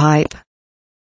pipe.